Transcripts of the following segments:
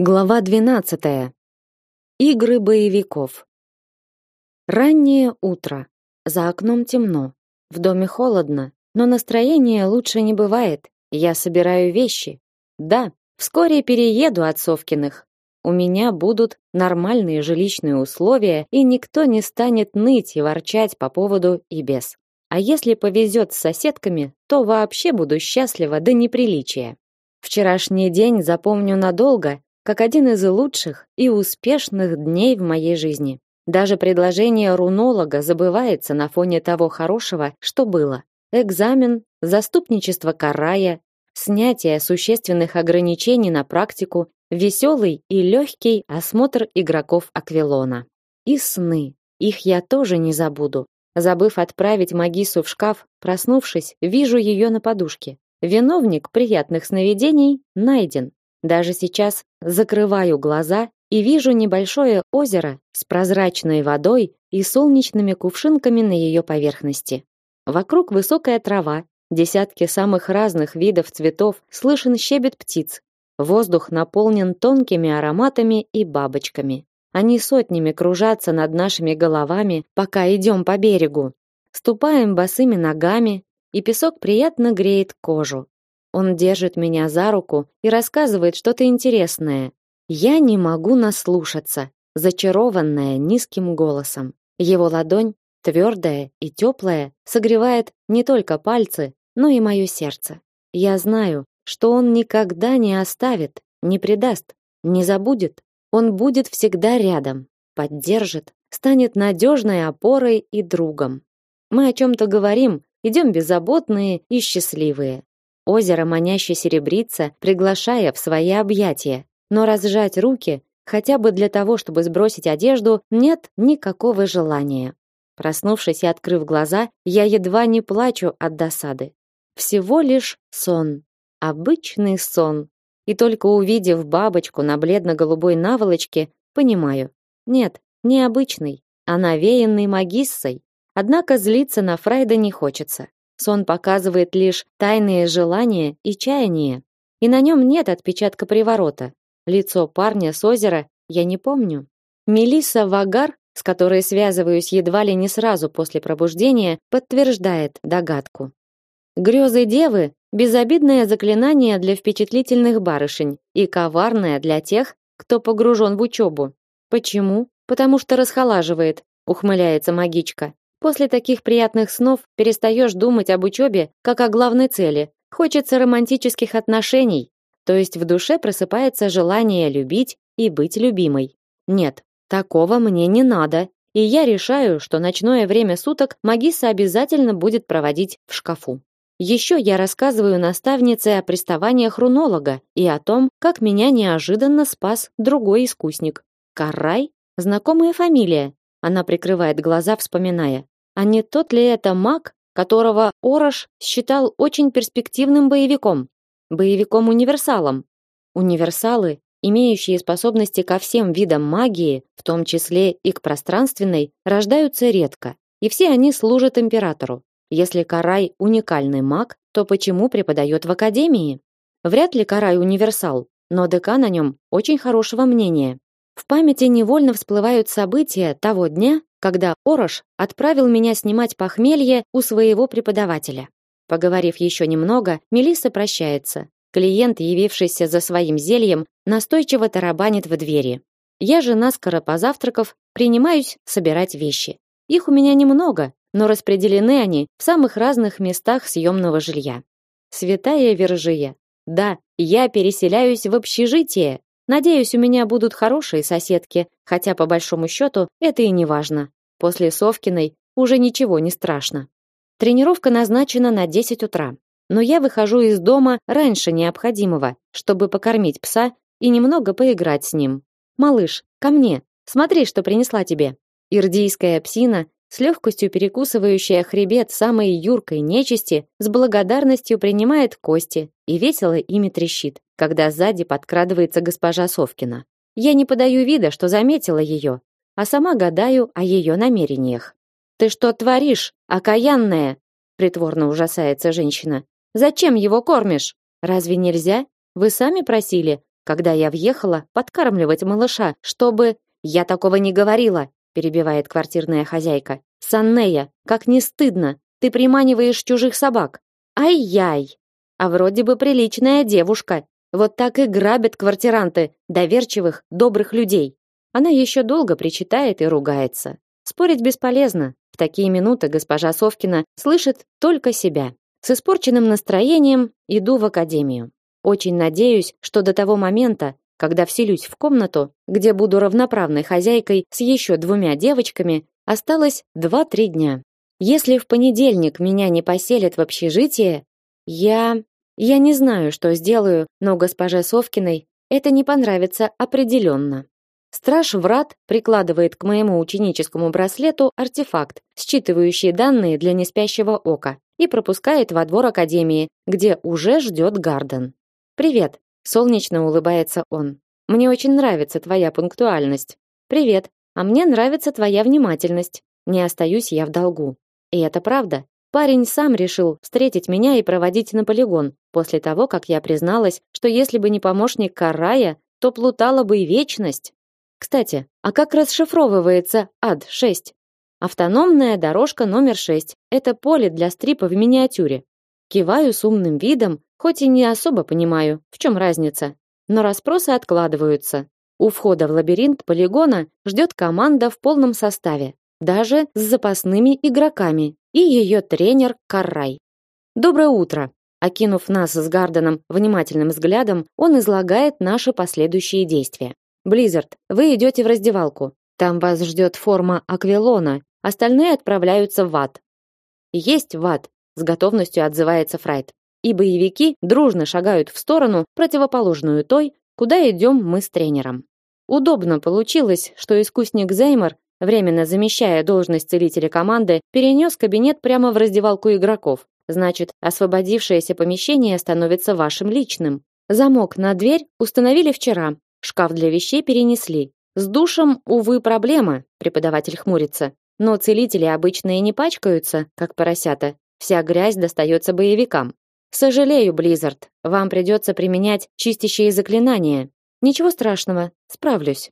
Глава 12. Игры боевиков. Раннее утро. За окном темно. В доме холодно, но настроение лучше не бывает. Я собираю вещи. Да, вскоре перееду от Совкиных. У меня будут нормальные жилищные условия, и никто не станет ныть и ворчать по поводу и без. А если повезет с соседками, то вообще буду счастлива до неприличия. Вчерашний день запомню надолго как один из лучших и успешных дней в моей жизни. Даже предложение рунолога забывается на фоне того хорошего, что было. Экзамен, заступничество Карая, снятие существенных ограничений на практику, веселый и легкий осмотр игроков Аквилона. И сны. Их я тоже не забуду. Забыв отправить Магису в шкаф, проснувшись, вижу ее на подушке. Виновник приятных сновидений найден. Даже сейчас закрываю глаза и вижу небольшое озеро с прозрачной водой и солнечными кувшинками на ее поверхности. Вокруг высокая трава, десятки самых разных видов цветов, слышен щебет птиц. Воздух наполнен тонкими ароматами и бабочками. Они сотнями кружатся над нашими головами, пока идем по берегу. Ступаем босыми ногами, и песок приятно греет кожу. Он держит меня за руку и рассказывает что-то интересное. Я не могу наслушаться, зачарованная низким голосом. Его ладонь, твердая и теплая, согревает не только пальцы, но и мое сердце. Я знаю, что он никогда не оставит, не предаст, не забудет. Он будет всегда рядом, поддержит, станет надежной опорой и другом. Мы о чем-то говорим, идем беззаботные и счастливые. Озеро маняще серебрится, приглашая в свои объятия. Но разжать руки, хотя бы для того, чтобы сбросить одежду, нет никакого желания. Проснувшись и открыв глаза, я едва не плачу от досады. Всего лишь сон. Обычный сон. И только увидев бабочку на бледно-голубой наволочке, понимаю. Нет, не обычный, а навеянный магиссой. Однако злиться на Фрайда не хочется. Сон показывает лишь тайные желания и чаяния, и на нем нет отпечатка приворота. Лицо парня с озера я не помню. Мелисса Вагар, с которой связываюсь едва ли не сразу после пробуждения, подтверждает догадку. Грезы девы безобидное заклинание для впечатлительных барышень и коварное для тех, кто погружен в учебу. Почему? Потому что расхолаживает, ухмыляется магичка. После таких приятных снов перестаешь думать об учебе как о главной цели. Хочется романтических отношений, то есть в душе просыпается желание любить и быть любимой. Нет, такого мне не надо. И я решаю, что ночное время суток магисса обязательно будет проводить в шкафу. Еще я рассказываю наставнице о приставаниях рунолога и о том, как меня неожиданно спас другой искусник. Карай? Знакомая фамилия. Она прикрывает глаза, вспоминая. А не тот ли это маг, которого Орош считал очень перспективным боевиком? Боевиком-универсалом. Универсалы, имеющие способности ко всем видам магии, в том числе и к пространственной, рождаются редко, и все они служат императору. Если Карай уникальный маг, то почему преподает в академии? Вряд ли Карай универсал, но декан о нем очень хорошего мнения. В памяти невольно всплывают события того дня, когда Орош отправил меня снимать похмелье у своего преподавателя. Поговорив еще немного, Мелисса прощается. Клиент, явившийся за своим зельем, настойчиво тарабанит в двери. Я же наскоро позавтракав, принимаюсь собирать вещи. Их у меня немного, но распределены они в самых разных местах съемного жилья. Святая Вержия. Да, я переселяюсь в общежитие, Надеюсь, у меня будут хорошие соседки, хотя по большому счету это и не важно. После Совкиной уже ничего не страшно. Тренировка назначена на 10 утра, но я выхожу из дома раньше необходимого, чтобы покормить пса и немного поиграть с ним. Малыш, ко мне. Смотри, что принесла тебе. Ирдийская псина с легкостью перекусывающая хребет самой юркой нечисти, с благодарностью принимает кости и весело ими трещит, когда сзади подкрадывается госпожа Совкина. Я не подаю вида, что заметила ее, а сама гадаю о ее намерениях. «Ты что творишь, окаянная?» притворно ужасается женщина. «Зачем его кормишь? Разве нельзя? Вы сами просили. когда я въехала подкармливать малыша, чтобы... Я такого не говорила, перебивает квартирная хозяйка. Саннея, как не стыдно, ты приманиваешь чужих собак. Ай-яй. А вроде бы приличная девушка. Вот так и грабят квартиранты доверчивых, добрых людей. Она еще долго причитает и ругается. Спорить бесполезно. В такие минуты госпожа Совкина слышит только себя. С испорченным настроением иду в академию. Очень надеюсь, что до того момента, когда вселюсь в комнату, где буду равноправной хозяйкой с еще двумя девочками, осталось 2-3 дня. Если в понедельник меня не поселят в общежитие, я я не знаю, что сделаю, но госпоже Совкиной это не понравится определенно. Страж врат прикладывает к моему ученическому браслету артефакт, считывающий данные для неспящего ока, и пропускает во двор академии, где уже ждет Гарден. Привет, солнечно улыбается он. Мне очень нравится твоя пунктуальность. Привет. А мне нравится твоя внимательность. Не остаюсь я в долгу. И это правда. Парень сам решил встретить меня и проводить на полигон, после того, как я призналась, что если бы не помощник Карая, то плутала бы и вечность. Кстати, а как расшифровывается АД-6? Автономная дорожка номер 6. Это поле для стрипа в миниатюре. Киваю с умным видом, хоть и не особо понимаю, в чем разница. Но расспросы откладываются. У входа в лабиринт полигона ждет команда в полном составе, даже с запасными игроками и ее тренер Каррай. Доброе утро. Окинув нас с Гарденом внимательным взглядом, он излагает наши последующие действия. Близзард, вы идете в раздевалку. Там вас ждет форма Аквилона. Остальные отправляются в ад. Есть в ад, с готовностью отзывается Фрайт. И боевики дружно шагают в сторону, противоположную той, куда идем мы с тренером. Удобно получилось, что искусник Зеймер, временно замещая должность целителя команды, перенес кабинет прямо в раздевалку игроков. Значит, освободившееся помещение становится вашим личным. Замок на дверь установили вчера, Шкаф для вещей перенесли. С душем, увы, проблема, преподаватель хмурится. Но целители обычно и не пачкаются, как поросята. Вся грязь достается боевикам. Сожалею, Близзард, вам придется применять чистящие заклинания. Ничего страшного, справлюсь.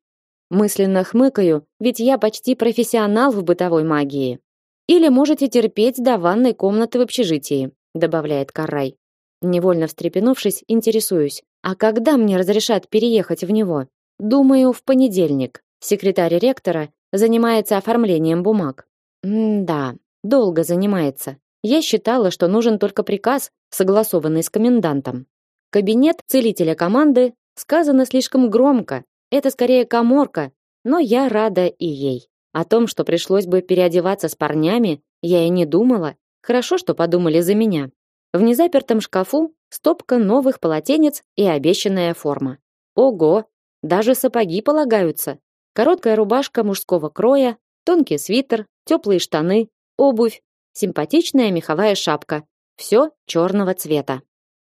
Мысленно хмыкаю, ведь я почти профессионал в бытовой магии. Или можете терпеть до ванной комнаты в общежитии, добавляет Карай. Невольно встрепенувшись, интересуюсь: а когда мне разрешат переехать в него? Думаю, в понедельник. Секретарь ректора занимается оформлением бумаг. М-да, долго занимается. Я считала, что нужен только приказ, согласованный с комендантом. Кабинет целителя команды сказано слишком громко. Это скорее каморка, но я рада и ей. О том, что пришлось бы переодеваться с парнями, я и не думала. Хорошо, что подумали за меня. В незапертом шкафу стопка новых полотенец и обещанная форма. Ого, даже сапоги полагаются. Короткая рубашка мужского кроя, тонкий свитер, теплые штаны, обувь, симпатичная меховая шапка. Все черного цвета.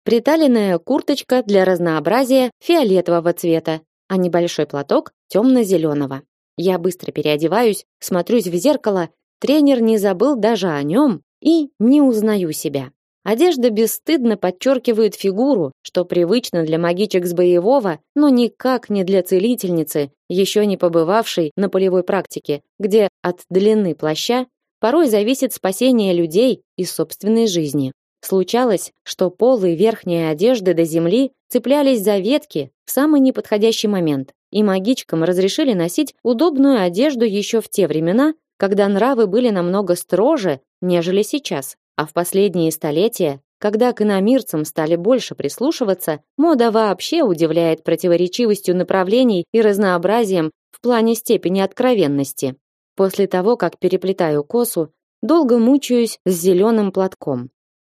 Приталенная курточка для разнообразия фиолетового цвета, а небольшой платок темно-зеленого. Я быстро переодеваюсь, смотрюсь в зеркало, тренер не забыл даже о нем и не узнаю себя. Одежда бесстыдно подчеркивает фигуру, что привычно для магичек с боевого, но никак не для целительницы, еще не побывавшей на полевой практике, где от длины плаща порой зависит спасение людей и собственной жизни. Случалось, что полы верхней одежды до земли цеплялись за ветки в самый неподходящий момент, и магичкам разрешили носить удобную одежду еще в те времена, когда нравы были намного строже, нежели сейчас. А в последние столетия, когда к иномирцам стали больше прислушиваться, мода вообще удивляет противоречивостью направлений и разнообразием в плане степени откровенности. После того, как переплетаю косу, долго мучаюсь с зеленым платком.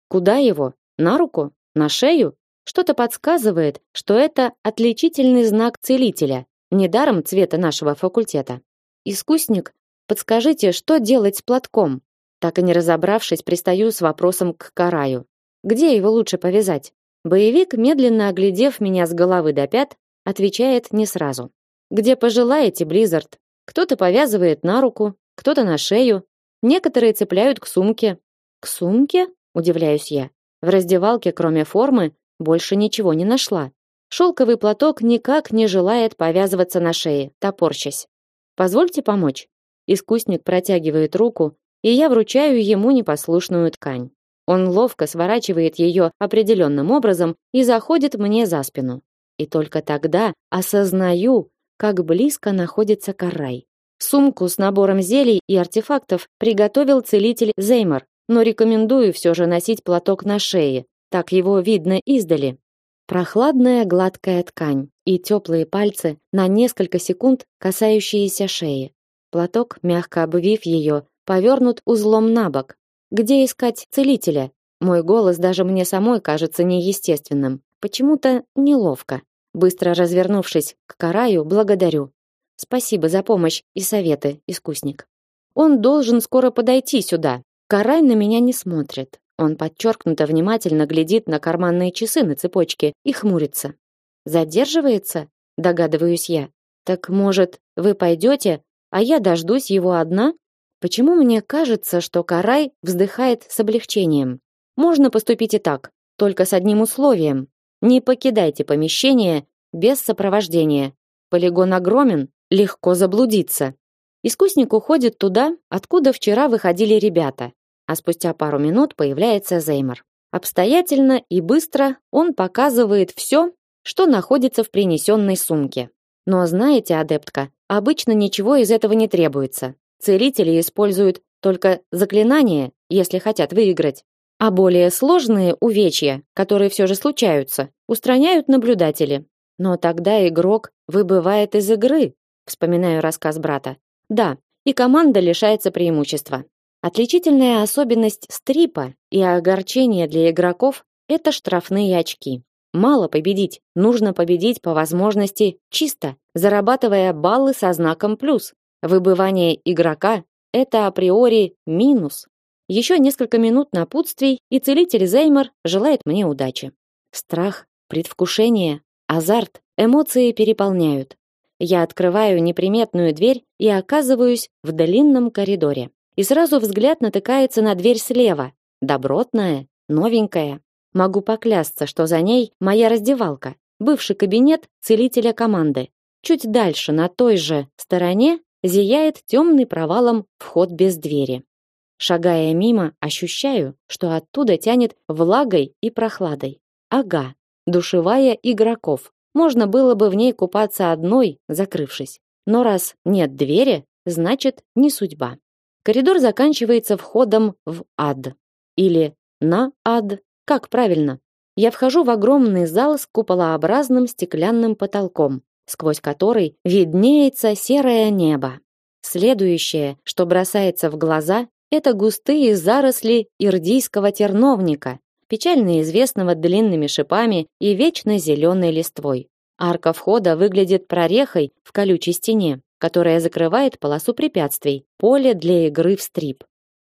Куда его? На руку? На шею? Что-то подсказывает, что это отличительный знак целителя, недаром цвета нашего факультета. Искусник, подскажите, что делать с платком? Так и не разобравшись, пристаю с вопросом к Караю. Где его лучше повязать? Боевик, медленно оглядев меня с головы до пят, отвечает не сразу. Где пожелаете, Близзард. Кто-то повязывает на руку, кто-то на шею, некоторые цепляют к сумке. К сумке? Удивляюсь я. В раздевалке, кроме формы, больше ничего не нашла. Шелковый платок никак не желает повязываться на шее, топорщась. Позвольте помочь. Искусник протягивает руку, и я вручаю ему непослушную ткань. Он ловко сворачивает ее определенным образом и заходит мне за спину. И только тогда осознаю, как близко находится Карай. Сумку с набором зелий и артефактов приготовил целитель Зеймар, но рекомендую все же носить платок на шее, так его видно издали. Прохладная гладкая ткань и теплые пальцы на несколько секунд касающиеся шеи. Платок, мягко обвив ее, повернут узлом на бок. Где искать целителя? Мой голос даже мне самой кажется неестественным. Почему-то неловко. Быстро развернувшись к Караю, благодарю. Спасибо за помощь и советы, искусник. Он должен скоро подойти сюда. Карай на меня не смотрит. Он подчеркнуто внимательно глядит на карманные часы на цепочке и хмурится. Задерживается? Догадываюсь я. Так, может, вы пойдете, а я дождусь его одна? Почему мне кажется, что Карай вздыхает с облегчением? Можно поступить и так, только с одним условием. Не покидайте помещение без сопровождения. Полигон огромен, легко заблудиться. Искусник уходит туда, откуда вчера выходили ребята, а спустя пару минут появляется Зеймер. Обстоятельно и быстро он показывает все, что находится в принесенной сумке. Но знаете, адептка, обычно ничего из этого не требуется. Целители используют только заклинания, если хотят выиграть. А более сложные увечья, которые все же случаются, устраняют наблюдатели. Но тогда игрок выбывает из игры, вспоминаю рассказ брата. Да, и команда лишается преимущества. Отличительная особенность стрипа и огорчение для игроков это штрафные очки. Мало победить, нужно победить по возможности чисто, зарабатывая баллы со знаком плюс. Выбывание игрока это априори минус. Еще несколько минут напутствий, и целитель Зеймер желает мне удачи. Страх, предвкушение, азарт, эмоции переполняют. Я открываю неприметную дверь и оказываюсь в длинном коридоре и сразу взгляд натыкается на дверь слева. Добротная, новенькая. Могу поклясться, что за ней моя раздевалка, бывший кабинет целителя команды. Чуть дальше, на той же стороне, зияет темный провалом вход без двери. Шагая мимо, ощущаю, что оттуда тянет влагой и прохладой. Ага, душевая игроков. Можно было бы в ней купаться одной, закрывшись. Но раз нет двери, значит, не судьба. Коридор заканчивается входом в ад. Или на ад, как правильно. Я вхожу в огромный зал с куполообразным стеклянным потолком, сквозь который виднеется серое небо. Следующее, что бросается в глаза, это густые заросли ирдийского терновника, печально известного длинными шипами и вечно зеленой листвой. Арка входа выглядит прорехой в колючей стене, которая закрывает полосу препятствий, поле для игры в стрип.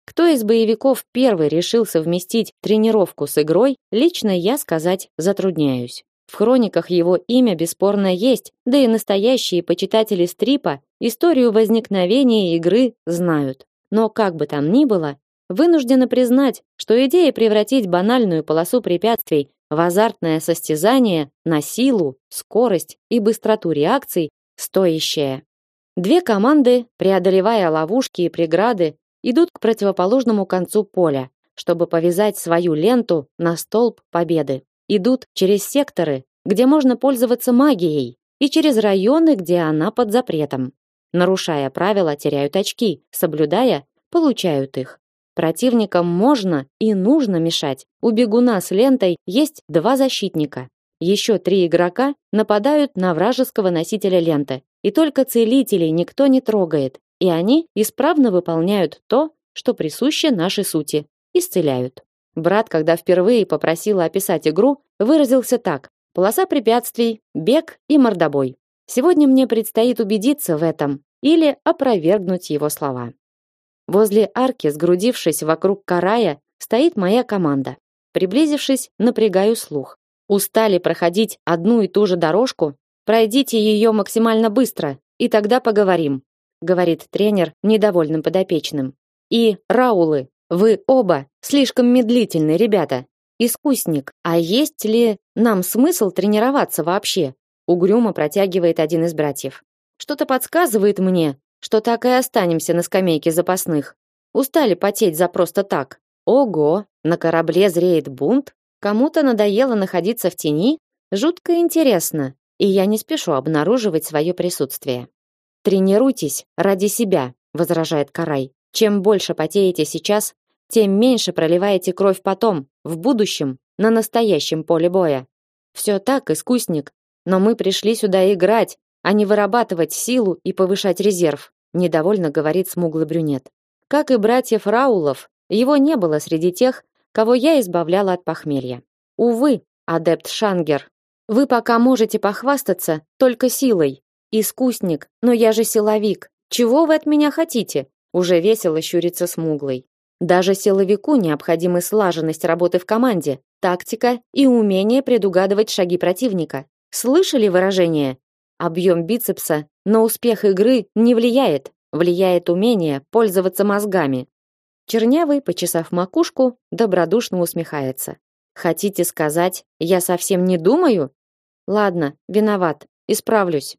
Кто из боевиков первый решил совместить тренировку с игрой, лично я сказать затрудняюсь. В хрониках его имя бесспорно есть, да и настоящие почитатели стрипа историю возникновения игры знают. Но как бы там ни было, вынуждена признать, что идея превратить банальную полосу препятствий в азартное состязание на силу, скорость и быстроту реакций стоящая. Две команды, преодолевая ловушки и преграды, идут к противоположному концу поля, чтобы повязать свою ленту на столб победы. Идут через секторы, где можно пользоваться магией, и через районы, где она под запретом. Нарушая правила, теряют очки, соблюдая, получают их. Противникам можно и нужно мешать. У бегуна с лентой есть два защитника. Еще три игрока нападают на вражеского носителя ленты, и только целителей никто не трогает, и они исправно выполняют то, что присуще нашей сути исцеляют. Брат, когда впервые попросил описать игру, выразился так: полоса препятствий, бег и мордобой. Сегодня мне предстоит убедиться в этом или опровергнуть его слова. Возле арки, сгрудившись вокруг карая, стоит моя команда. Приблизившись, напрягаю слух. Устали проходить одну и ту же дорожку? Пройдите ее максимально быстро, и тогда поговорим, говорит тренер недовольным подопечным. И Раулы, вы оба слишком медлительны, ребята. Искусник, а есть ли нам смысл тренироваться вообще? Угрюмо протягивает один из братьев. Что-то подсказывает мне, что так и останемся на скамейке запасных. Устали потеть за просто так. Ого, на корабле зреет бунт? Кому-то надоело находиться в тени? Жутко интересно, и я не спешу обнаруживать свое присутствие. Тренируйтесь ради себя, возражает Карай. Чем больше потеете сейчас, тем меньше проливаете кровь потом, в будущем, на настоящем поле боя. Все так, искусник, но мы пришли сюда играть, а не вырабатывать силу и повышать резерв, недовольно говорит смуглый брюнет. Как и братьев Раулов, его не было среди тех, кого я избавляла от похмелья. Увы, адепт Шангер, вы пока можете похвастаться только силой. Искусник, но я же силовик. Чего вы от меня хотите? Уже весело щурится смуглый. Даже силовику необходимы слаженность работы в команде, тактика и умение предугадывать шаги противника. Слышали выражение? Объем бицепса на успех игры не влияет, влияет умение пользоваться мозгами. Чернявый, почесав макушку, добродушно усмехается. Хотите сказать, я совсем не думаю? Ладно, виноват, исправлюсь.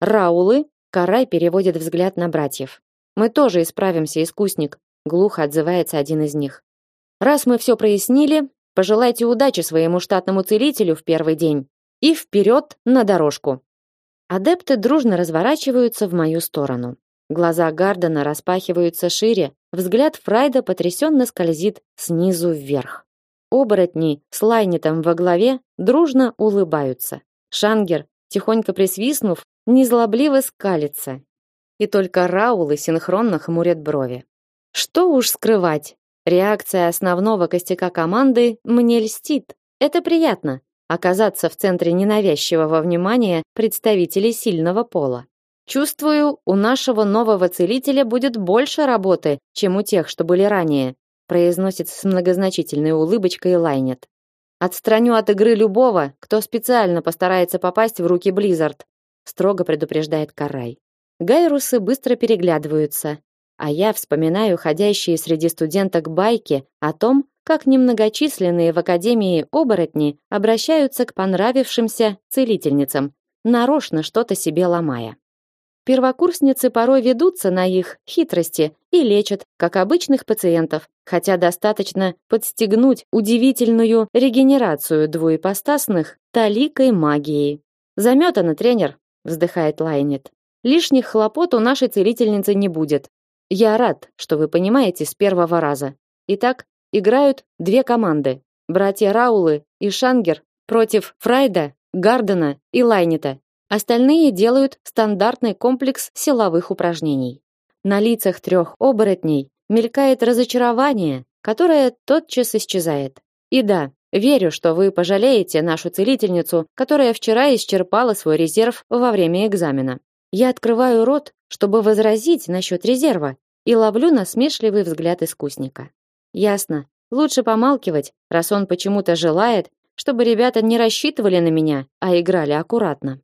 Раулы, Карай переводит взгляд на братьев. Мы тоже исправимся, искусник, глухо отзывается один из них. Раз мы все прояснили, пожелайте удачи своему штатному целителю в первый день и вперед на дорожку. Адепты дружно разворачиваются в мою сторону. Глаза Гардена распахиваются шире, взгляд Фрайда потрясенно скользит снизу вверх. Оборотни с Лайнетом во главе дружно улыбаются. Шангер, тихонько присвистнув, незлобливо скалится. И только Раулы синхронно хмурят брови. Что уж скрывать, реакция основного костяка команды мне льстит. Это приятно оказаться в центре ненавязчивого внимания представителей сильного пола. Чувствую, у нашего нового целителя будет больше работы, чем у тех, что были ранее, произносит с многозначительной улыбочкой Лайнет. Отстраню от игры любого, кто специально постарается попасть в руки Близзард, строго предупреждает Карай. Гайрусы быстро переглядываются, а я вспоминаю ходящие среди студенток байки о том, как немногочисленные в академии оборотни обращаются к понравившимся целительницам, нарочно что-то себе ломая. Первокурсницы порой ведутся на их хитрости и лечат, как обычных пациентов, хотя достаточно подстегнуть удивительную регенерацию двуепостасных таликой магии. Заметано, тренер, вздыхает Лайнет. Лишних хлопот у нашей целительницы не будет. Я рад, что вы понимаете с первого раза. Итак, играют две команды: братья Раулы и Шангер против Фрайда, Гардена и Лайнета. Остальные делают стандартный комплекс силовых упражнений. На лицах трех оборотней мелькает разочарование, которое тотчас исчезает. И да, верю, что вы пожалеете нашу целительницу, которая вчера исчерпала свой резерв во время экзамена. Я открываю рот, чтобы возразить насчет резерва, и ловлю насмешливый взгляд искусника. Ясно, лучше помалкивать, раз он почему-то желает, чтобы ребята не рассчитывали на меня, а играли аккуратно.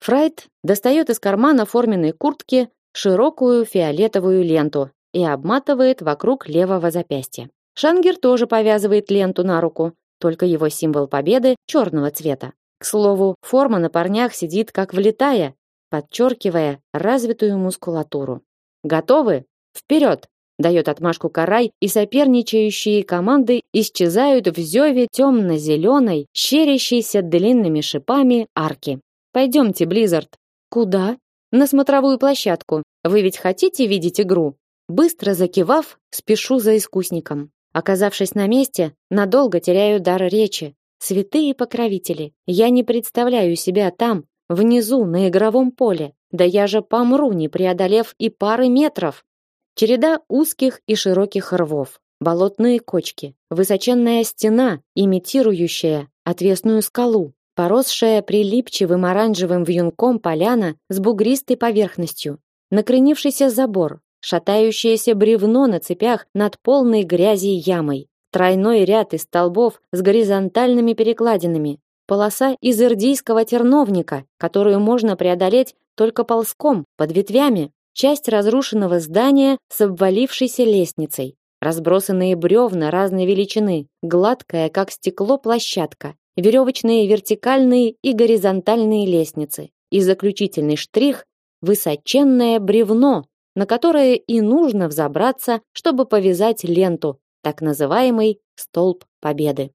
Фрайт достает из кармана форменной куртки широкую фиолетовую ленту и обматывает вокруг левого запястья. Шангер тоже повязывает ленту на руку, только его символ победы черного цвета. К слову, форма на парнях сидит как влитая, подчеркивая развитую мускулатуру. Готовы? Вперед! Дает отмашку Карай, и соперничающие команды исчезают в зеве темно-зеленой, щерящейся длинными шипами арки. Пойдемте, Близзард. Куда? На смотровую площадку. Вы ведь хотите видеть игру? Быстро закивав, спешу за искусником. Оказавшись на месте, надолго теряю дар речи. Святые покровители, я не представляю себя там, внизу, на игровом поле. Да я же помру, не преодолев и пары метров. Череда узких и широких рвов, болотные кочки, высоченная стена, имитирующая отвесную скалу, поросшая прилипчивым оранжевым вьюнком поляна с бугристой поверхностью, накренившийся забор, шатающееся бревно на цепях над полной грязи ямой, тройной ряд из столбов с горизонтальными перекладинами, полоса из ирдийского терновника, которую можно преодолеть только ползком под ветвями, часть разрушенного здания с обвалившейся лестницей, разбросанные бревна разной величины, гладкая, как стекло, площадка, веревочные вертикальные и горизонтальные лестницы. И заключительный штрих – высоченное бревно, на которое и нужно взобраться, чтобы повязать ленту, так называемый столб победы.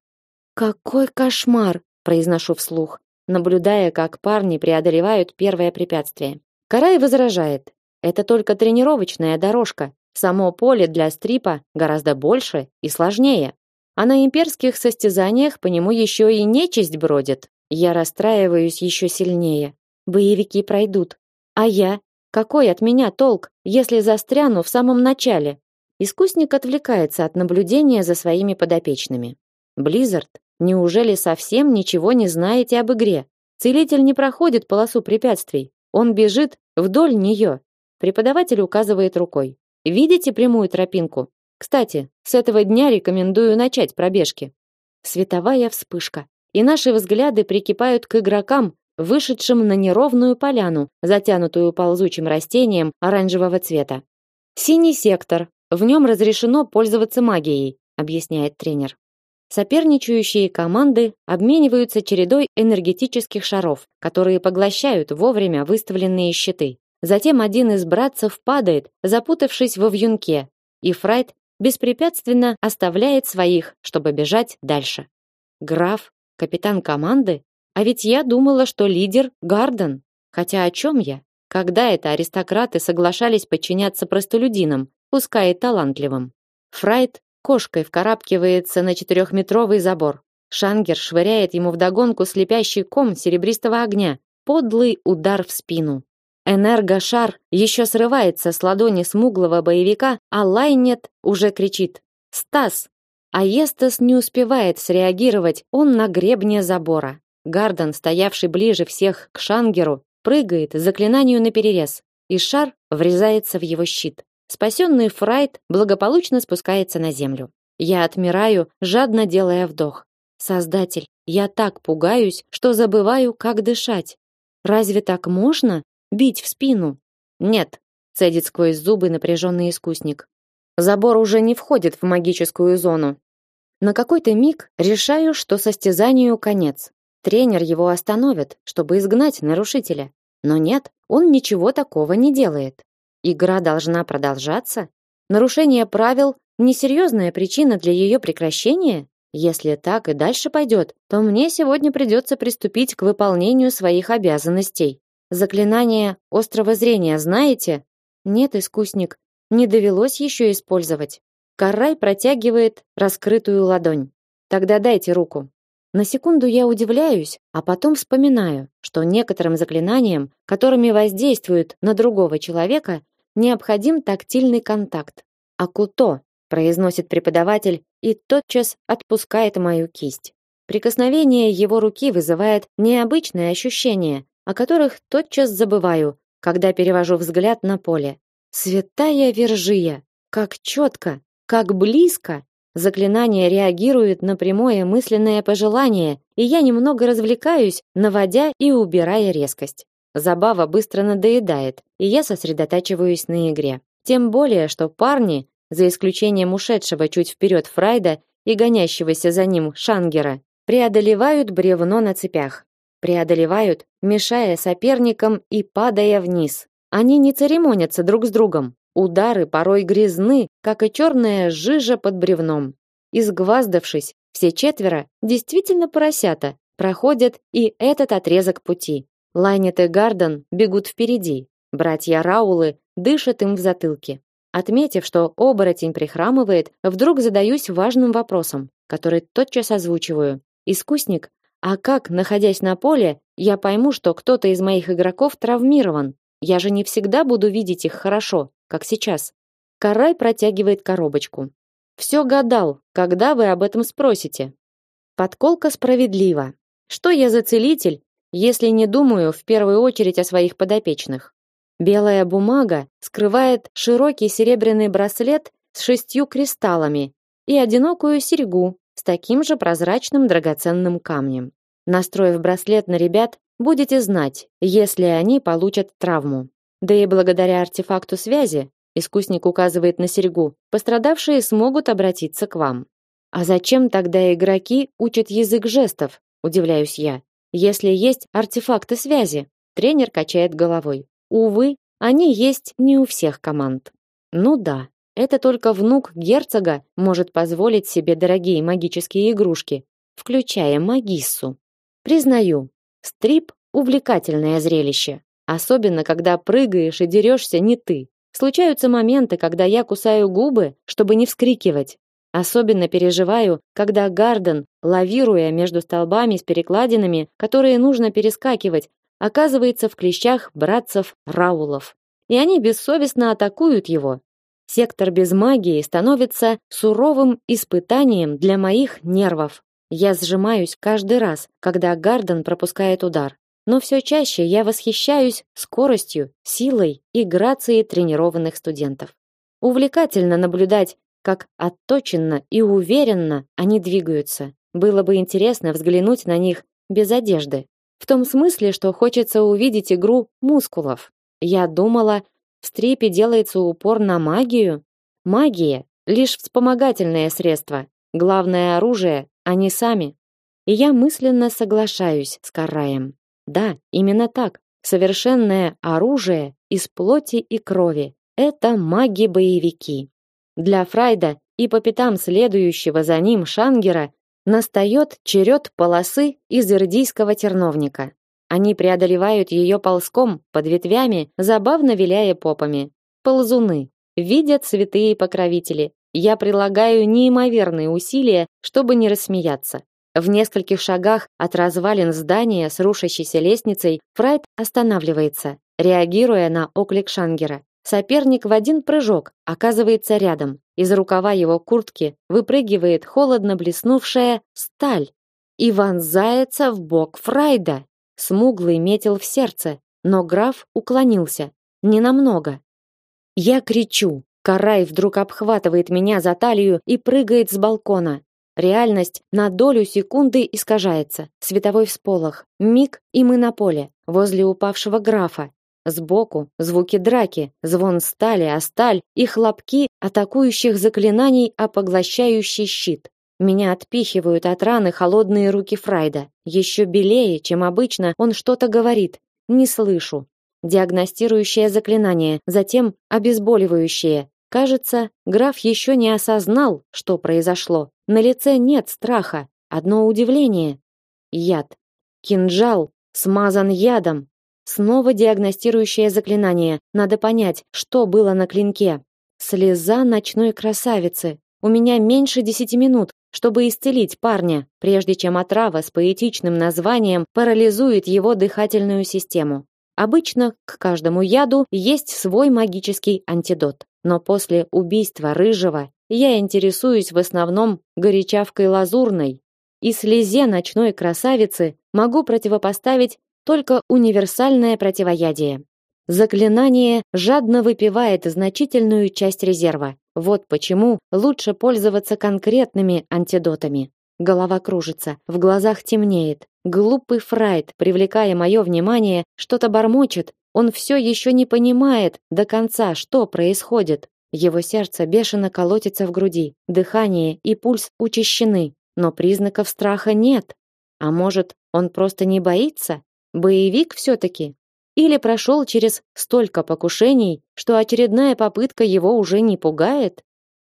«Какой кошмар!» – произношу вслух, наблюдая, как парни преодолевают первое препятствие. Карай возражает. Это только тренировочная дорожка. Само поле для стрипа гораздо больше и сложнее. А на имперских состязаниях по нему еще и нечисть бродит. Я расстраиваюсь еще сильнее. Боевики пройдут. А я? Какой от меня толк, если застряну в самом начале? Искусник отвлекается от наблюдения за своими подопечными. Близзард, неужели совсем ничего не знаете об игре? Целитель не проходит полосу препятствий. Он бежит вдоль нее. Преподаватель указывает рукой. Видите прямую тропинку? Кстати, с этого дня рекомендую начать пробежки. Световая вспышка. И наши взгляды прикипают к игрокам, вышедшим на неровную поляну, затянутую ползучим растением оранжевого цвета. Синий сектор, в нем разрешено пользоваться магией, объясняет тренер. Соперничающие команды обмениваются чередой энергетических шаров, которые поглощают вовремя выставленные щиты. Затем один из братцев падает, запутавшись во вьюнке, и Фрайт беспрепятственно оставляет своих, чтобы бежать дальше. Граф, капитан команды? А ведь я думала, что лидер Гарден. Хотя о чем я? Когда это аристократы соглашались подчиняться простолюдинам, пускай и талантливым. Фрайт кошкой вкарабкивается на четырехметровый забор. Шангер швыряет ему вдогонку слепящий ком серебристого огня, подлый удар в спину. Энергошар еще срывается с ладони смуглого боевика, а Лайнет уже кричит «Стас!». А Естас не успевает среагировать, он на гребне забора. Гарден, стоявший ближе всех к Шангеру, прыгает заклинанию наперерез, и шар врезается в его щит. Спасенный Фрайт благополучно спускается на землю. Я отмираю, жадно делая вдох. Создатель, я так пугаюсь, что забываю, как дышать. Разве так можно бить в спину? Нет, цедит сквозь зубы напряженный искусник. Забор уже не входит в магическую зону. На какой-то миг решаю, что состязанию конец. Тренер его остановит, чтобы изгнать нарушителя. Но нет, он ничего такого не делает. Игра должна продолжаться? Нарушение правил несерьезная причина для ее прекращения? Если так и дальше пойдет, то мне сегодня придется приступить к выполнению своих обязанностей. Заклинание острого зрения знаете? Нет, искусник, не довелось еще использовать. Карай протягивает раскрытую ладонь. Тогда дайте руку. На секунду я удивляюсь, а потом вспоминаю, что некоторым заклинаниям, которыми воздействуют на другого человека, необходим тактильный контакт. Акуто, произносит преподаватель и тотчас отпускает мою кисть. Прикосновение его руки вызывает необычные ощущения, о которых тотчас забываю, когда перевожу взгляд на поле. Святая Вержия, как четко, как близко Заклинание реагирует на прямое мысленное пожелание, и я немного развлекаюсь, наводя и убирая резкость. Забава быстро надоедает, и я сосредотачиваюсь на игре. Тем более, что парни, за исключением ушедшего чуть вперед Фрайда и гонящегося за ним Шангера, преодолевают бревно на цепях. Преодолевают, мешая соперникам и падая вниз. Они не церемонятся друг с другом. Удары порой грязны, как и черная жижа под бревном. Изгваздавшись, все четверо, действительно поросята, проходят и этот отрезок пути. Лайнет и Гарден бегут впереди. Братья Раулы дышат им в затылке. Отметив, что оборотень прихрамывает, вдруг задаюсь важным вопросом, который тотчас озвучиваю. Искусник, а как, находясь на поле, я пойму, что кто-то из моих игроков травмирован? Я же не всегда буду видеть их хорошо как сейчас. Карай протягивает коробочку. Все гадал, когда вы об этом спросите. Подколка справедлива. Что я за целитель, если не думаю в первую очередь о своих подопечных? Белая бумага скрывает широкий серебряный браслет с шестью кристаллами и одинокую серьгу с таким же прозрачным драгоценным камнем. Настроив браслет на ребят, будете знать, если они получат травму. Да и благодаря артефакту связи Искусник указывает на серьгу. Пострадавшие смогут обратиться к вам. А зачем тогда игроки учат язык жестов? Удивляюсь я. Если есть артефакты связи. Тренер качает головой. Увы, они есть не у всех команд. Ну да, это только внук герцога может позволить себе дорогие магические игрушки, включая магиссу. Признаю, стрип увлекательное зрелище, особенно когда прыгаешь и дерешься не ты. Случаются моменты, когда я кусаю губы, чтобы не вскрикивать. Особенно переживаю, когда Гарден, лавируя между столбами с перекладинами, которые нужно перескакивать, оказывается в клещах братцев Раулов. И они бессовестно атакуют его. Сектор без магии становится суровым испытанием для моих нервов. Я сжимаюсь каждый раз, когда Гарден пропускает удар. Но все чаще я восхищаюсь скоростью, силой и грацией тренированных студентов. Увлекательно наблюдать, как отточенно и уверенно они двигаются. Было бы интересно взглянуть на них без одежды. В том смысле, что хочется увидеть игру мускулов. Я думала, в стрипе делается упор на магию. Магия лишь вспомогательное средство. Главное оружие они сами. И я мысленно соглашаюсь с Караем. Да, именно так. Совершенное оружие из плоти и крови это маги-боевики. Для Фрайда и по пятам следующего за ним Шангера Настает черед полосы из ирдийского терновника. Они преодолевают ее ползком под ветвями, забавно виляя попами. Ползуны. Видят святые покровители. Я прилагаю неимоверные усилия, чтобы не рассмеяться. В нескольких шагах от развалин здания с рушащейся лестницей Фрайд останавливается, реагируя на оклик Шангера. Соперник в один прыжок оказывается рядом. Из рукава его куртки выпрыгивает холодно блеснувшая сталь и вонзается в бок Фрайда. Смуглый метил в сердце, но граф уклонился. Ненамного. Я кричу. Карай вдруг обхватывает меня за талию и прыгает с балкона. Реальность на долю секунды искажается. Световой всполох. Миг, и мы на поле, возле упавшего графа. Сбоку звуки драки, звон стали о сталь и хлопки атакующих заклинаний о поглощающий щит. Меня отпихивают от раны холодные руки Фрайда. Еще белее, чем обычно, он что-то говорит. Не слышу. Диагностирующее заклинание, затем обезболивающее. Кажется, граф еще не осознал, что произошло. На лице нет страха, одно удивление. Яд. Кинжал смазан ядом, Снова диагностирующее заклинание. Надо понять, что было на клинке. Слеза ночной красавицы. У меня меньше десяти минут, чтобы исцелить парня, прежде чем отрава с поэтичным названием парализует его дыхательную систему. Обычно к каждому яду есть свой магический антидот. Но после убийства рыжего я интересуюсь в основном горячавкой лазурной. И слезе ночной красавицы могу противопоставить только универсальное противоядие. Заклинание жадно выпивает значительную часть резерва. Вот почему лучше пользоваться конкретными антидотами. Голова кружится, в глазах темнеет. Глупый Фрайд, привлекая мое внимание, что-то бормочет. Он все еще не понимает до конца, что происходит. Его сердце бешено колотится в груди, дыхание и пульс учащены, но признаков страха нет. А может, он просто не боится? Боевик все-таки? Или прошел через столько покушений, что очередная попытка его уже не пугает?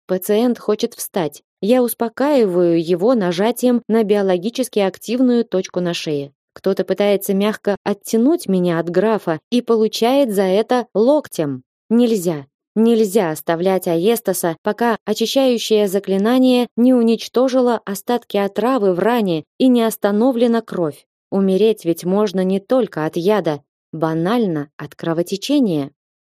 Пациент хочет встать. Я успокаиваю его нажатием на биологически активную точку на шее. Кто-то пытается мягко оттянуть меня от графа и получает за это локтем. Нельзя. Нельзя оставлять Аестаса, пока очищающее заклинание не уничтожило остатки отравы в ране и не остановлена кровь. Умереть ведь можно не только от яда, банально от кровотечения.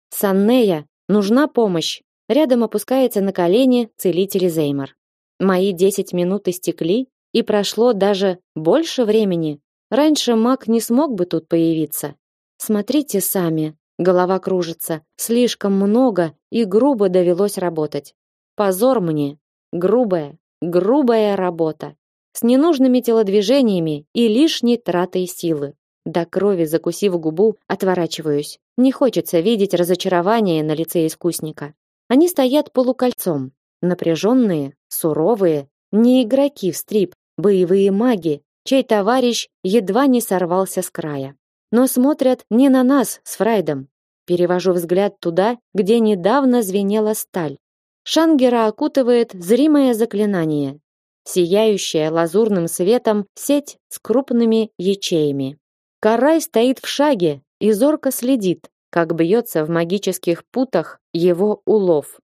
Саннея, нужна помощь. Рядом опускается на колени целитель Зеймар. Мои десять минут истекли, и прошло даже больше времени. Раньше маг не смог бы тут появиться. Смотрите сами. Голова кружится. Слишком много и грубо довелось работать. Позор мне. Грубая, грубая работа с ненужными телодвижениями и лишней тратой силы. До крови закусив губу, отворачиваюсь. Не хочется видеть разочарование на лице искусника. Они стоят полукольцом, напряженные, суровые, не игроки в стрип, боевые маги, чей товарищ едва не сорвался с края. Но смотрят не на нас с Фрайдом. Перевожу взгляд туда, где недавно звенела сталь. Шангера окутывает зримое заклинание, сияющая лазурным светом сеть с крупными ячеями. Карай стоит в шаге и зорко следит, как бьется в магических путах его улов.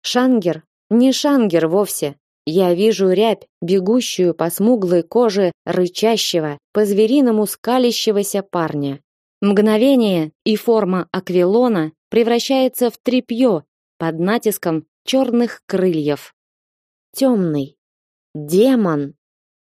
Шангер не шангер вовсе. Я вижу рябь, бегущую по смуглой коже рычащего, по-звериному скалящегося парня. Мгновение, и форма аквилона превращается в тряпье под натиском черных крыльев. Темный. Демон.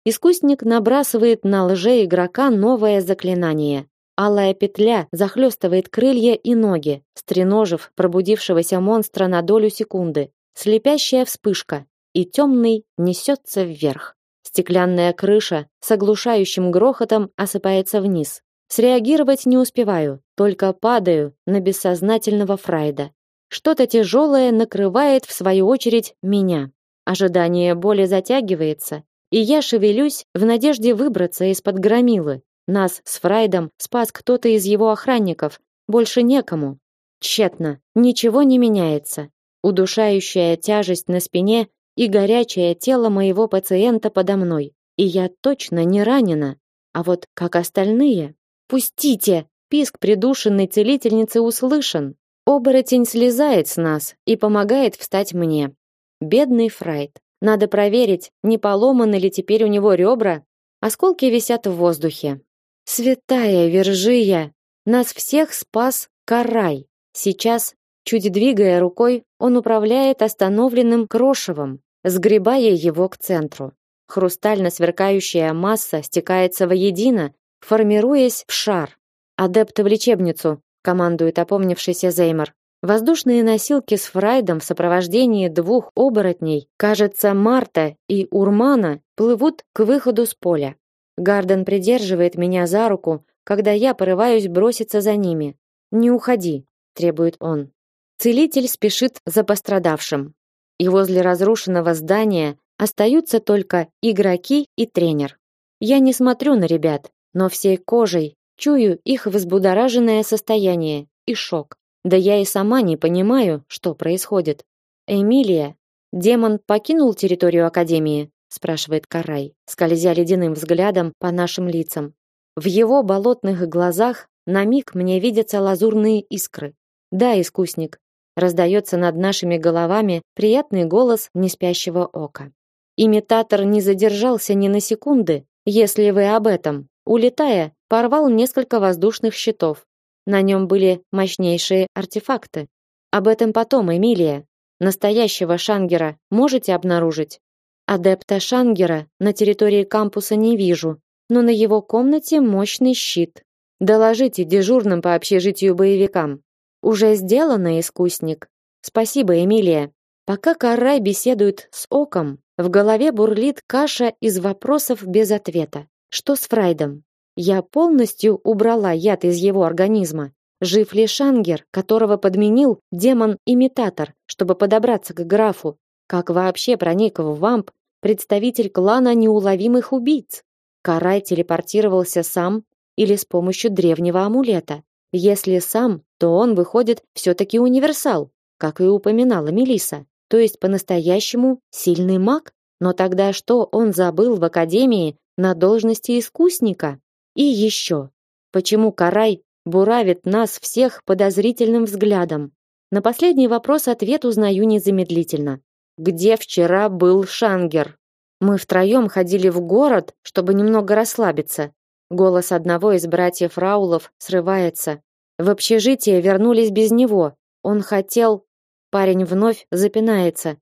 Искусник набрасывает на лже игрока новое заклинание. Алая петля захлестывает крылья и ноги, стреножив пробудившегося монстра на долю секунды. Слепящая вспышка, и темный несется вверх. Стеклянная крыша с оглушающим грохотом осыпается вниз. Среагировать не успеваю, только падаю на бессознательного Фрайда. Что-то тяжелое накрывает в свою очередь меня. Ожидание боли затягивается, и я шевелюсь в надежде выбраться из-под громилы. Нас с Фрайдом спас кто-то из его охранников, больше некому. Тщетно, ничего не меняется. Удушающая тяжесть на спине и горячее тело моего пациента подо мной. И я точно не ранена. А вот как остальные? Пустите! Писк придушенной целительницы услышан. Оборотень слезает с нас и помогает встать мне. Бедный Фрайд. Надо проверить, не поломаны ли теперь у него ребра. Осколки висят в воздухе. Святая Вержия, нас всех спас Карай. Сейчас, чуть двигая рукой, он управляет остановленным крошевом, сгребая его к центру. Хрустально сверкающая масса стекается воедино, формируясь в шар. Адепты в лечебницу, командует опомнившийся Зеймер. Воздушные носилки с Фрайдом в сопровождении двух оборотней, кажется, Марта и Урмана, плывут к выходу с поля. Гарден придерживает меня за руку, когда я порываюсь броситься за ними. "Не уходи", требует он. Целитель спешит за пострадавшим. И возле разрушенного здания остаются только игроки и тренер. Я не смотрю на ребят, но всей кожей чую их взбудораженное состояние и шок. Да я и сама не понимаю, что происходит. Эмилия, демон покинул территорию академии, спрашивает Карай, скользя ледяным взглядом по нашим лицам. В его болотных глазах на миг мне видятся лазурные искры. Да, искусник. Раздается над нашими головами приятный голос неспящего ока. Имитатор не задержался ни на секунды, если вы об этом. Улетая, порвал несколько воздушных щитов, на нем были мощнейшие артефакты. Об этом потом, Эмилия. Настоящего Шангера можете обнаружить? Адепта Шангера на территории кампуса не вижу, но на его комнате мощный щит. Доложите дежурным по общежитию боевикам. Уже сделано, искусник. Спасибо, Эмилия. Пока Карай беседует с Оком, в голове бурлит каша из вопросов без ответа. Что с Фрайдом? Я полностью убрала яд из его организма. Жив ли Шангер, которого подменил демон-имитатор, чтобы подобраться к графу? Как вообще проник в вамп представитель клана неуловимых убийц? Карай телепортировался сам или с помощью древнего амулета? Если сам, то он выходит все-таки универсал, как и упоминала Мелиса. То есть по-настоящему сильный маг? Но тогда что он забыл в академии на должности искусника? И еще, почему Карай буравит нас всех подозрительным взглядом? На последний вопрос ответ узнаю незамедлительно. Где вчера был Шангер? Мы втроем ходили в город, чтобы немного расслабиться. Голос одного из братьев Раулов срывается. В общежитие вернулись без него. Он хотел... Парень вновь запинается.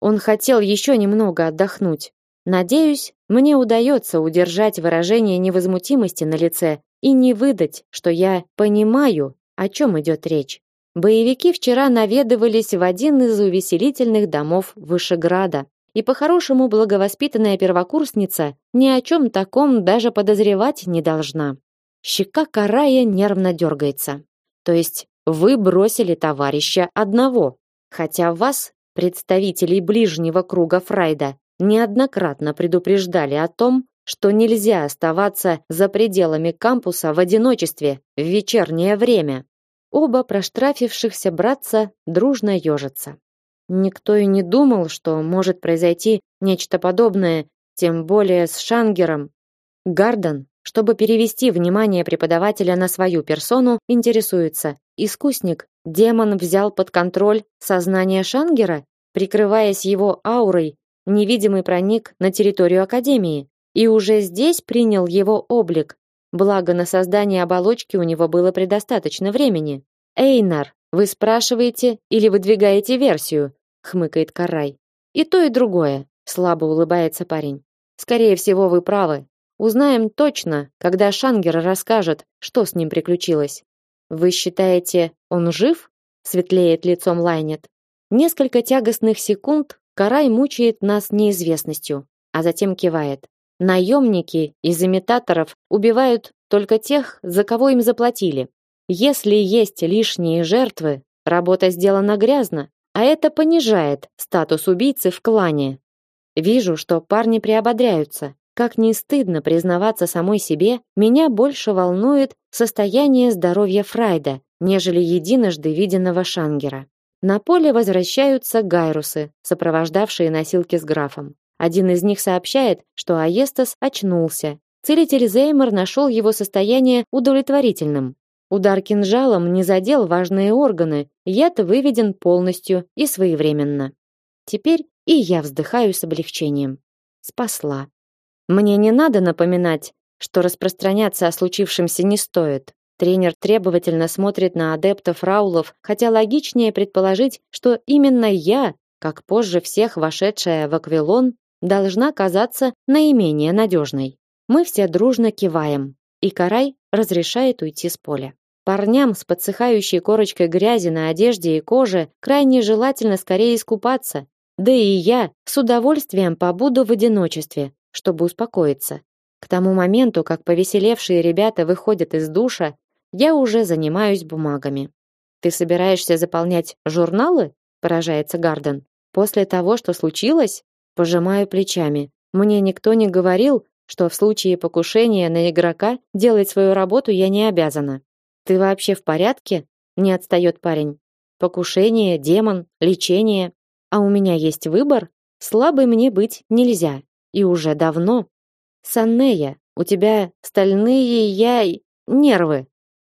Он хотел еще немного отдохнуть. Надеюсь, мне удается удержать выражение невозмутимости на лице и не выдать, что я понимаю, о чем идет речь. Боевики вчера наведывались в один из увеселительных домов Вышеграда, и по-хорошему благовоспитанная первокурсница ни о чем таком даже подозревать не должна. Щека Карая нервно дергается. То есть вы бросили товарища одного, хотя вас, представителей ближнего круга Фрайда, неоднократно предупреждали о том, что нельзя оставаться за пределами кампуса в одиночестве в вечернее время. Оба проштрафившихся братца дружно ежатся. Никто и не думал, что может произойти нечто подобное, тем более с Шангером. Гарден, чтобы перевести внимание преподавателя на свою персону, интересуется: искусник, демон взял под контроль сознание Шангера, прикрываясь его аурой, невидимый проник на территорию академии и уже здесь принял его облик. Благо на создание оболочки у него было предостаточно времени. Эйнар, вы спрашиваете или выдвигаете версию? хмыкает Карай. И то, и другое, слабо улыбается парень. Скорее всего, вы правы. Узнаем точно, когда Шангер расскажет, что с ним приключилось. Вы считаете, он жив? светлеет лицом Лайнет. Несколько тягостных секунд Карай мучает нас неизвестностью, а затем кивает. Наемники из имитаторов убивают только тех, за кого им заплатили. Если есть лишние жертвы, работа сделана грязно, а это понижает статус убийцы в клане. Вижу, что парни приободряются. Как не стыдно признаваться самой себе, меня больше волнует состояние здоровья Фрайда, нежели единожды виденного Шангера. На поле возвращаются гайрусы, сопровождавшие носилки с графом. Один из них сообщает, что Аестас очнулся. Целитель Зеймер нашел его состояние удовлетворительным. Удар кинжалом не задел важные органы, яд выведен полностью и своевременно. Теперь и я вздыхаю с облегчением. Спасла. Мне не надо напоминать, что распространяться о случившемся не стоит. Тренер требовательно смотрит на адептов Раулов, хотя логичнее предположить, что именно я, как позже всех вошедшая в Аквилон, должна казаться наименее надежной. Мы все дружно киваем, и Карай разрешает уйти с поля. Парням с подсыхающей корочкой грязи на одежде и коже крайне желательно скорее искупаться. Да и я с удовольствием побуду в одиночестве, чтобы успокоиться. К тому моменту, как повеселевшие ребята выходят из душа, я уже занимаюсь бумагами. Ты собираешься заполнять журналы? поражается Гарден. После того, что случилось? Пожимаю плечами. Мне никто не говорил, что в случае покушения на игрока делать свою работу я не обязана. Ты вообще в порядке? Не отстает парень. Покушение, демон, лечение. А у меня есть выбор. Слабой мне быть нельзя. И уже давно. Саннея, у тебя стальные яй... нервы.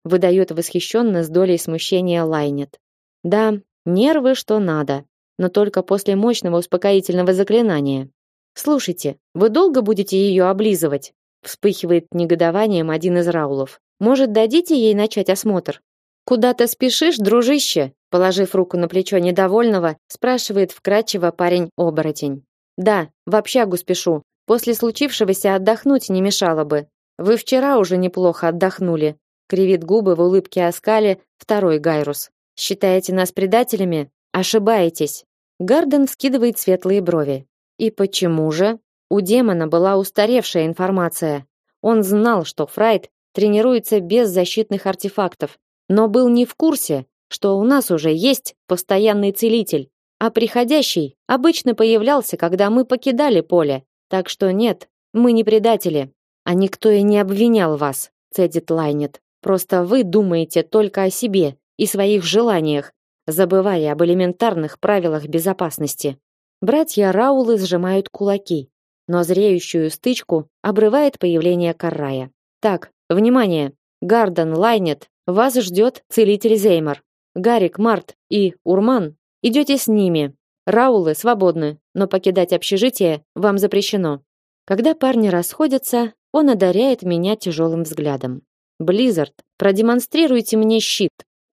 Выдает восхищенно с долей смущения Лайнет. Да, нервы что надо но только после мощного успокоительного заклинания. Слушайте, вы долго будете ее облизывать? Вспыхивает негодованием один из раулов. Может, дадите ей начать осмотр? Куда ты спешишь, дружище? Положив руку на плечо недовольного, спрашивает вкратчиво парень-оборотень. Да, в общагу спешу. После случившегося отдохнуть не мешало бы. Вы вчера уже неплохо отдохнули. Кривит губы в улыбке оскале второй Гайрус. Считаете нас предателями? Ошибаетесь. Гарден скидывает светлые брови. И почему же? У демона была устаревшая информация. Он знал, что Фрайд тренируется без защитных артефактов, но был не в курсе, что у нас уже есть постоянный целитель, а приходящий обычно появлялся, когда мы покидали поле. Так что нет, мы не предатели. А никто и не обвинял вас, цедит Лайнет. Просто вы думаете только о себе и своих желаниях, забывая об элементарных правилах безопасности. Братья Раулы сжимают кулаки, но зреющую стычку обрывает появление Каррая. Так, внимание! Гарден, Лайнет, вас ждет целитель Зеймар. Гарик, Март и Урман идете с ними. Раулы свободны, но покидать общежитие вам запрещено. Когда парни расходятся, он одаряет меня тяжелым взглядом. Близзард, продемонстрируйте мне щит.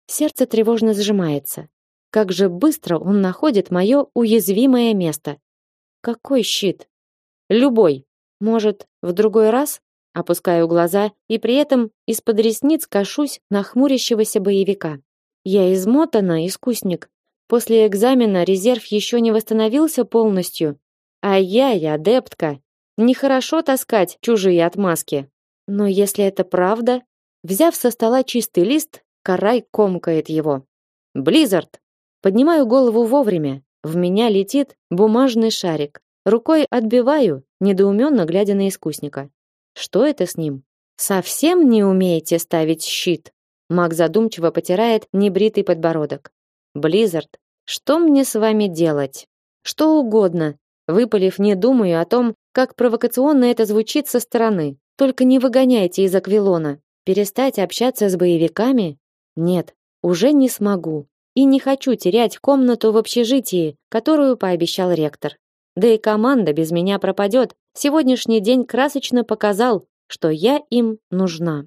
Сердце тревожно сжимается. Как же быстро он находит мое уязвимое место. Какой щит? Любой. Может, в другой раз? Опускаю глаза и при этом из-под ресниц кашусь на хмурящегося боевика. Я измотана, искусник. После экзамена резерв еще не восстановился полностью. А я, я адептка. Нехорошо таскать чужие отмазки. Но если это правда, взяв со стола чистый лист, Карай комкает его. Близзард. Поднимаю голову вовремя. В меня летит бумажный шарик. Рукой отбиваю, недоуменно глядя на искусника. Что это с ним? Совсем не умеете ставить щит? Маг задумчиво потирает небритый подбородок. Близзард, что мне с вами делать? Что угодно. Выпалив, не думаю о том, как провокационно это звучит со стороны. Только не выгоняйте из Аквилона. Перестать общаться с боевиками? Нет, уже не смогу и не хочу терять комнату в общежитии, которую пообещал ректор. Да и команда без меня пропадет. Сегодняшний день красочно показал, что я им нужна.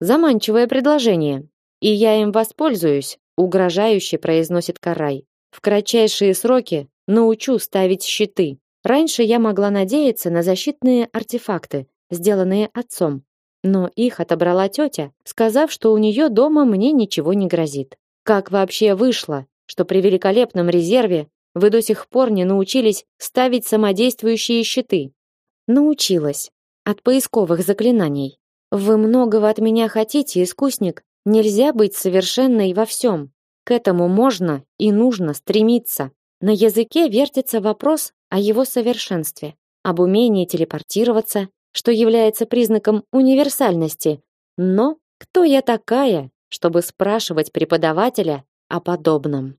Заманчивое предложение, и я им воспользуюсь, угрожающе произносит Карай. В кратчайшие сроки научу ставить щиты. Раньше я могла надеяться на защитные артефакты, сделанные отцом, но их отобрала тетя, сказав, что у нее дома мне ничего не грозит. Как вообще вышло, что при великолепном резерве вы до сих пор не научились ставить самодействующие щиты? Научилась. От поисковых заклинаний. Вы многого от меня хотите, искусник. Нельзя быть совершенной во всем. К этому можно и нужно стремиться. На языке вертится вопрос о его совершенстве, об умении телепортироваться, что является признаком универсальности. Но кто я такая, чтобы спрашивать преподавателя о подобном.